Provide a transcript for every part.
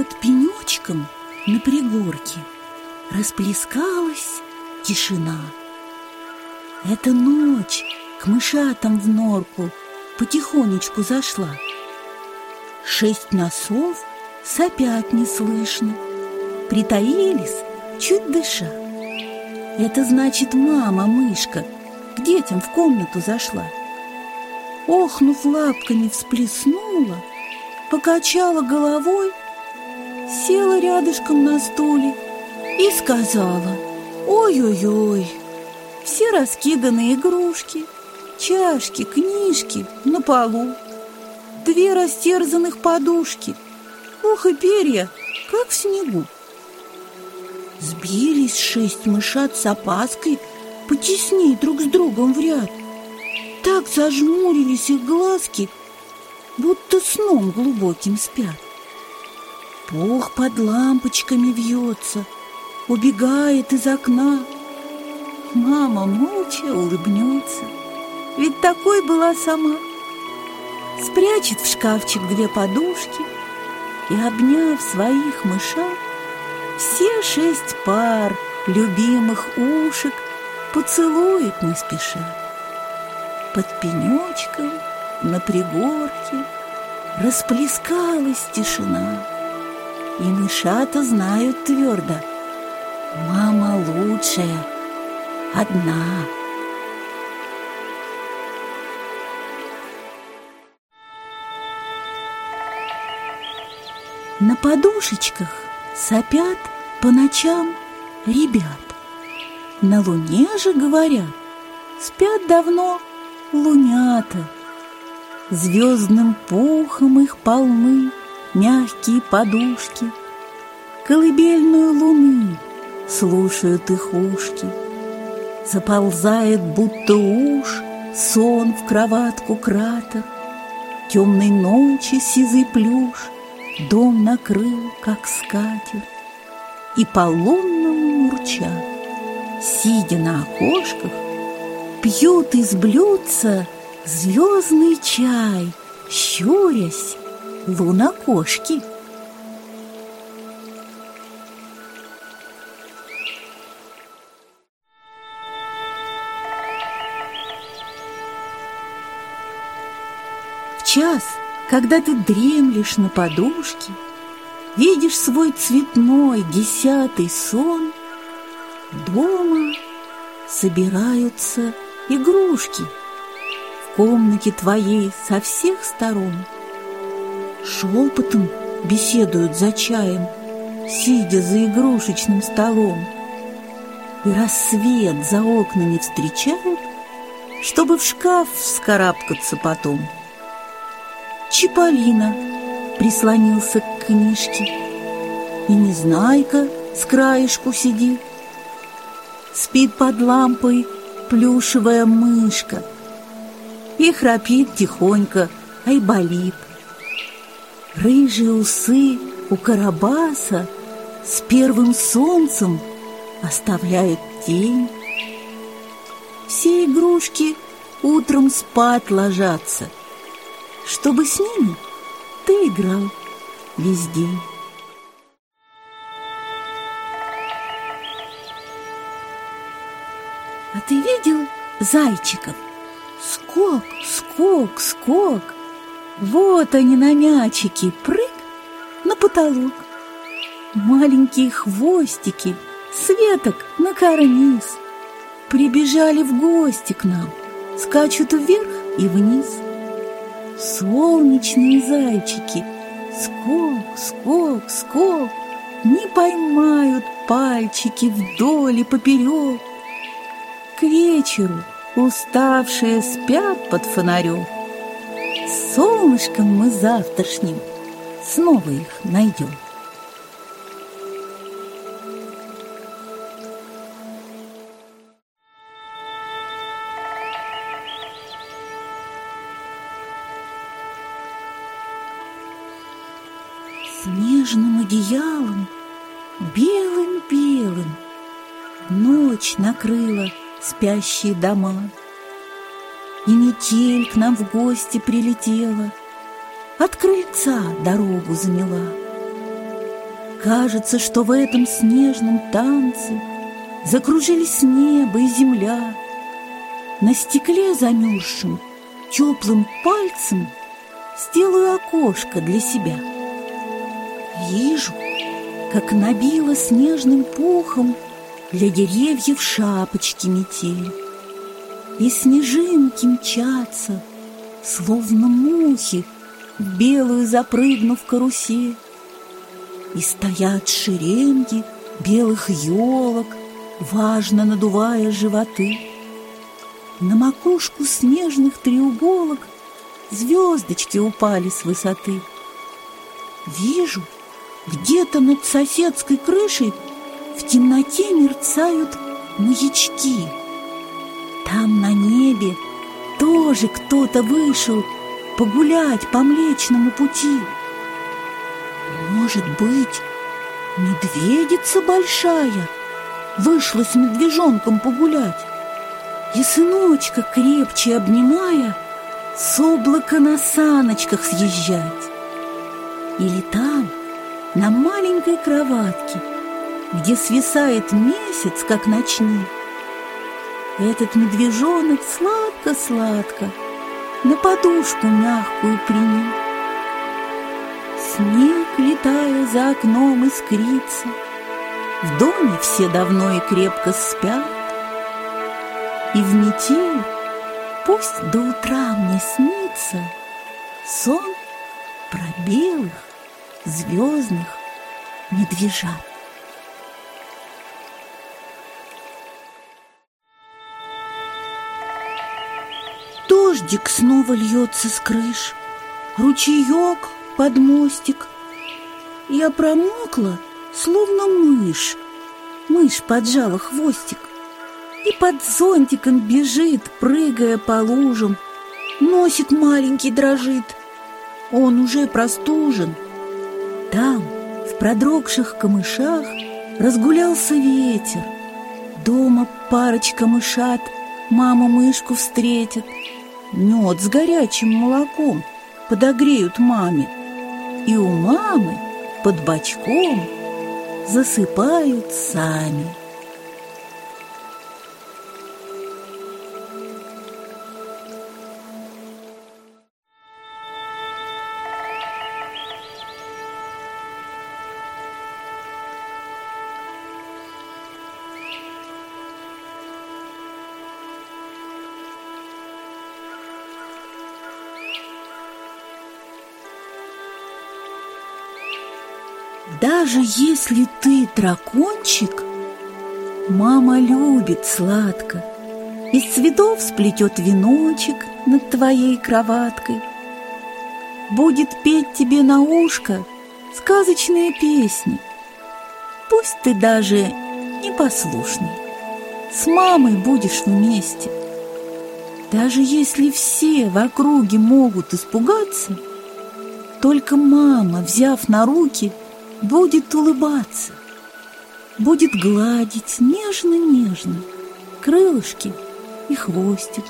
Под пенечком на пригорке расплескалась тишина. Эта ночь к мышатам в норку потихонечку зашла. Шесть носов сопят не слышно, притаились, чуть дыша. Это значит, мама-мышка к детям в комнату зашла. Охнув лапками, всплеснула, покачала головой, села рядышком на стуле и сказала «Ой-ой-ой, все раскиданы игрушки, чашки, книжки на полу, две растерзанных подушки, ух и перья, как в снегу». Сбились шесть мышат с опаской потесней друг с другом в ряд. Так зажмурились их глазки, будто сном глубоким спят. Пух под лампочками вьется, убегает из окна. Мама молча улыбнется, ведь такой была сама. Спрячет в шкафчик две подушки и, обняв своих мышат, все шесть пар любимых ушек поцелует не спеша. Под пенечком на пригорке расплескалась тишина. И мышата знают твердо, мама лучшая, одна. На подушечках сопят по ночам ребят. На луне же, говорят, спят давно лунята. Звездным пухом их полны мягкие подушки, Колыбельную луны слушают их ушки. Заползает, будто уж, сон в кроватку кратер. Темной ночи сизый плюш Дом накрыл, как скатер. И по лунному мурча, Сидя на окошках, Пьют из блюдца звездный чай, Щурясь лунокошки. В час, когда ты дремлешь на подушке, Видишь свой цветной десятый сон, Дома собираются игрушки В комнате твоей со всех сторон — шепотом беседуют за чаем, сидя за игрушечным столом. И рассвет за окнами встречают, чтобы в шкаф вскарабкаться потом. Чиполлино прислонился к книжке, и Незнайка с краешку сидит. Спит под лампой плюшевая мышка и храпит тихонько Айболит. Рыжие усы у Карабаса С первым солнцем оставляют тень. Все игрушки утром спать ложатся, Чтобы с ними ты играл весь день. А ты видел зайчиков? Скок, скок, скок — вот они на мячике, прыг на потолок. Маленькие хвостики, светок на карниз. Прибежали в гости к нам, скачут вверх и вниз. Солнечные зайчики, скок, скок, скок, Не поймают пальчики вдоль и поперек. К вечеру уставшие спят под фонарем солнышком мы завтрашним снова их найдем. Снежным одеялом, белым-белым, Ночь накрыла спящие дома. И метель к нам в гости прилетела, От крыльца дорогу заняла. Кажется, что в этом снежном танце Закружились небо и земля. На стекле замерзшим теплым пальцем Сделаю окошко для себя. Вижу, как набило снежным пухом Для деревьев шапочки метель. И снежинки мчатся, словно мухи, В белую запрыгнув карусель. И стоят шеренги белых елок, Важно надувая животы. На макушку снежных треуголок Звездочки упали с высоты. Вижу, где-то над соседской крышей В темноте мерцают маячки. Там на небе тоже кто-то вышел Погулять по Млечному пути. Может быть, медведица большая Вышла с медвежонком погулять И сыночка крепче обнимая С облака на саночках съезжать Или там, на маленькой кроватке Где свисает месяц, как ночник Этот медвежонок сладко-сладко На подушку мягкую принял Снег, летая за окном, искрится, В доме все давно и крепко спят, И в метель пусть до утра мне снится Сон про белых звездных медвежат. Дождик снова льется с крыш, Ручеек под мостик. Я промокла, словно мышь. Мышь поджала хвостик и под зонтиком бежит, прыгая по лужам. Носик маленький дрожит, он уже простужен. Там, в продрогших камышах, разгулялся ветер. Дома парочка мышат маму-мышку встретят. Мед с горячим молоком подогреют маме и у мамы под бочком засыпают сами. Даже если ты дракончик, мама любит сладко. Из цветов сплетет веночек над твоей кроваткой. Будет петь тебе на ушко сказочные песни. Пусть ты даже непослушный, с мамой будешь вместе. Даже если все в округе могут испугаться, только мама, взяв на руки, будет улыбаться, будет гладить нежно-нежно крылышки и хвостик.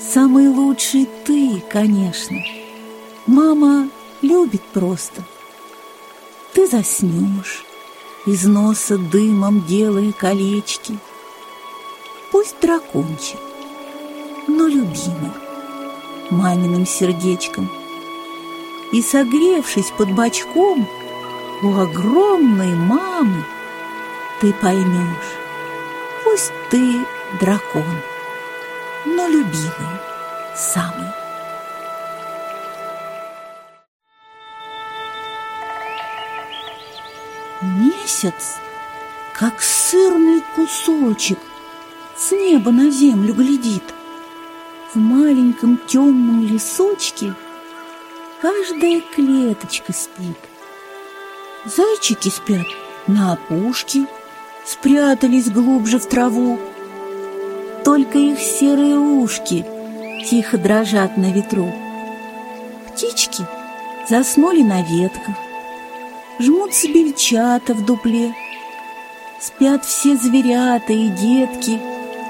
Самый лучший ты, конечно. Мама любит просто. Ты заснешь, из носа дымом делая колечки. Пусть дракончик, но любимый, маминым сердечком. И согревшись под бочком, у огромной мамы ты поймешь, пусть ты дракон, но любимый самый. Месяц, как сырный кусочек, с неба на землю глядит. В маленьком темном лесочке каждая клеточка спит — Зайчики спят на опушке, спрятались глубже в траву. Только их серые ушки тихо дрожат на ветру. Птички заснули на ветках, жмутся бельчата в дупле. Спят все зверята и детки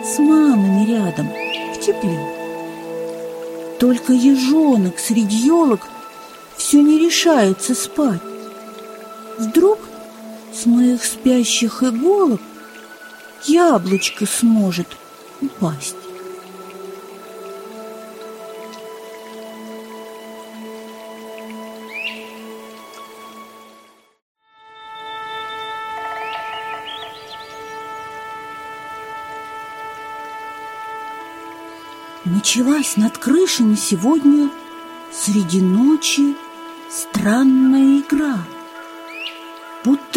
с мамами рядом в тепле. Только ежонок среди елок все не решается спать. Вдруг с моих спящих иголок яблочко сможет упасть. Началась над крышами сегодня среди ночи странная игра.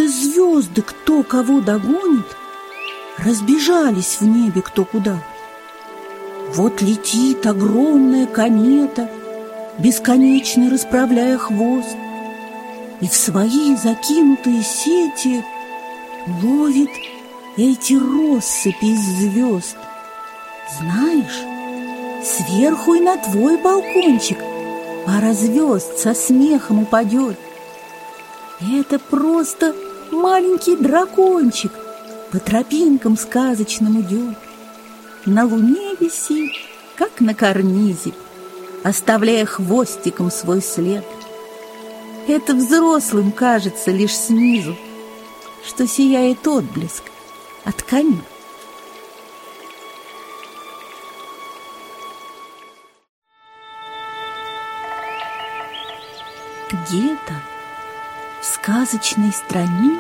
Звезды кто кого догонит, разбежались в небе кто куда. Вот летит огромная комета, бесконечно расправляя хвост, и в свои закинутые сети ловит эти россыпи из звезд. Знаешь, Сверху и на твой балкончик пара звезд со смехом упадет. Это просто маленький дракончик по тропинкам сказочным идет. На луне висит, как на карнизе, оставляя хвостиком свой след. Это взрослым кажется лишь снизу, что сияет отблеск от камина. Где-то в сказочной стране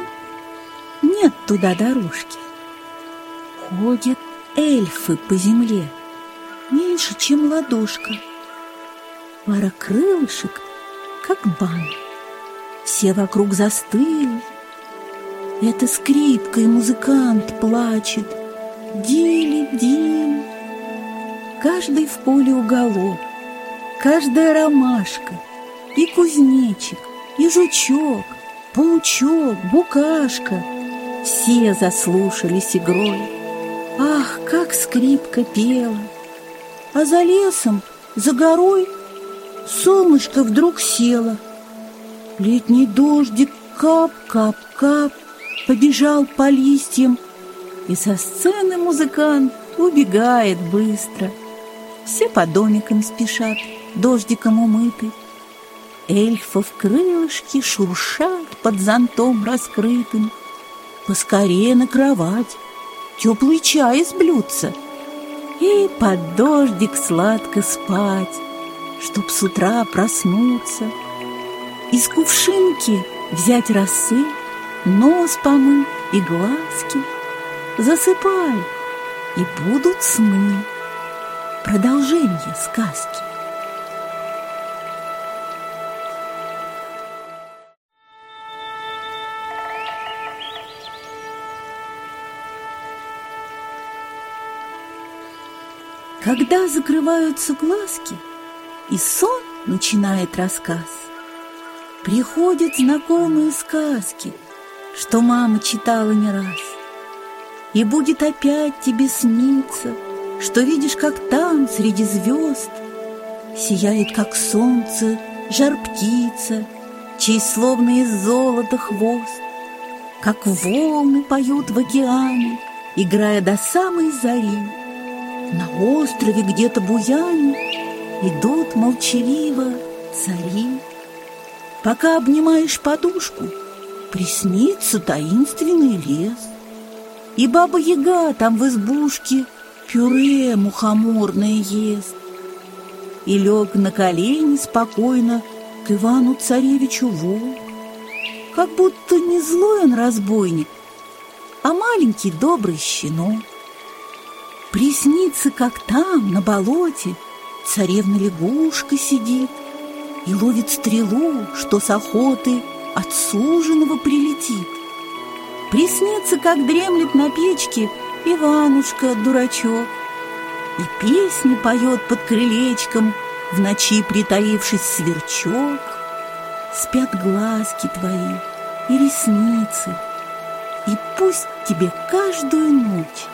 нет туда дорожки. Ходят эльфы по земле, меньше, чем ладошка. Пара крылышек, как бан. Все вокруг застыли. Это скрипка и музыкант плачет. Дили, дили. Каждый в поле уголок, каждая ромашка — и кузнечик, и жучок, паучок, букашка. Все заслушались игрой. Ах, как скрипка пела! А за лесом, за горой солнышко вдруг село. Летний дождик кап-кап-кап побежал по листьям, и со сцены музыкант убегает быстро. Все по домикам спешат, дождиком умыты. Эльфов крылышки шуршат под зонтом раскрытым. Поскорее на кровать, теплый чай из блюдца. И под дождик сладко спать, чтоб с утра проснуться. Из кувшинки взять росы, нос помыть и глазки. Засыпай, и будут сны. Продолжение сказки. Когда закрываются глазки, и сон начинает рассказ, Приходят знакомые сказки, что мама читала не раз. И будет опять тебе сниться, что видишь, как там, среди звезд, Сияет, как солнце, жар-птица, чей словно из золота хвост, Как волны поют в океане, играя до самой зари. На острове где-то буяне Идут молчаливо цари. Пока обнимаешь подушку, Приснится таинственный лес. И баба-яга там в избушке Пюре мухоморное ест. И лег на колени спокойно К Ивану-царевичу волк. Как будто не злой он разбойник, А маленький добрый щенок. Приснится, как там, на болоте, Царевна-лягушка сидит И ловит стрелу, что с охоты От суженого прилетит. Приснится, как дремлет на печке Иванушка-дурачок И песни поет под крылечком В ночи притаившись сверчок. Спят глазки твои и ресницы, И пусть тебе каждую ночь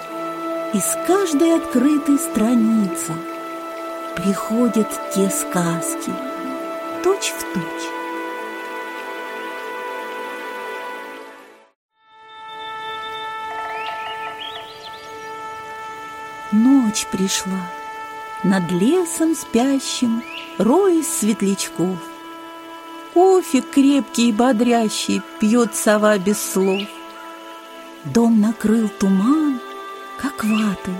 из каждой открытой страницы Приходят те сказки, точь в точь. Ночь пришла, над лесом спящим Рой светлячков. Кофе крепкий и бодрящий Пьет сова без слов — Дом накрыл туман, как ватой,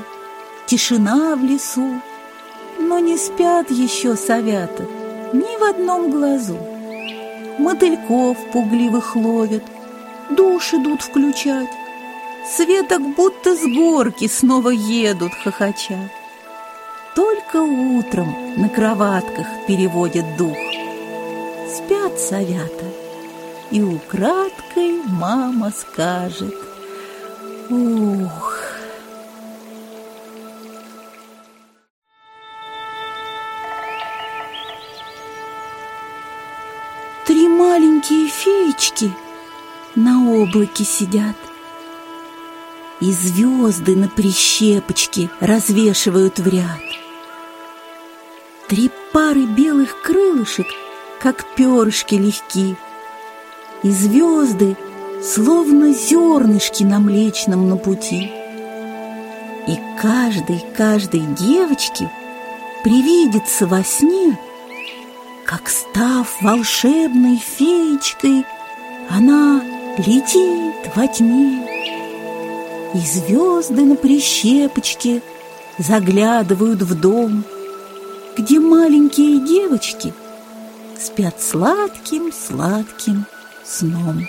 Тишина в лесу, но не спят еще совята Ни в одном глазу. Мотыльков пугливых ловят, Душ идут включать, Светок будто с горки снова едут, хохоча. Только утром на кроватках переводят дух. Спят совята, и украдкой мама скажет «Ух!» Маленькие феечки на облаке сидят И звезды на прищепочке развешивают в ряд. Три пары белых крылышек, как перышки легки, И звезды, словно зернышки на млечном на пути. И каждой, каждой девочке привидится во сне — как став волшебной феечкой, она летит во тьме. И звезды на прищепочке заглядывают в дом, где маленькие девочки спят сладким-сладким сном.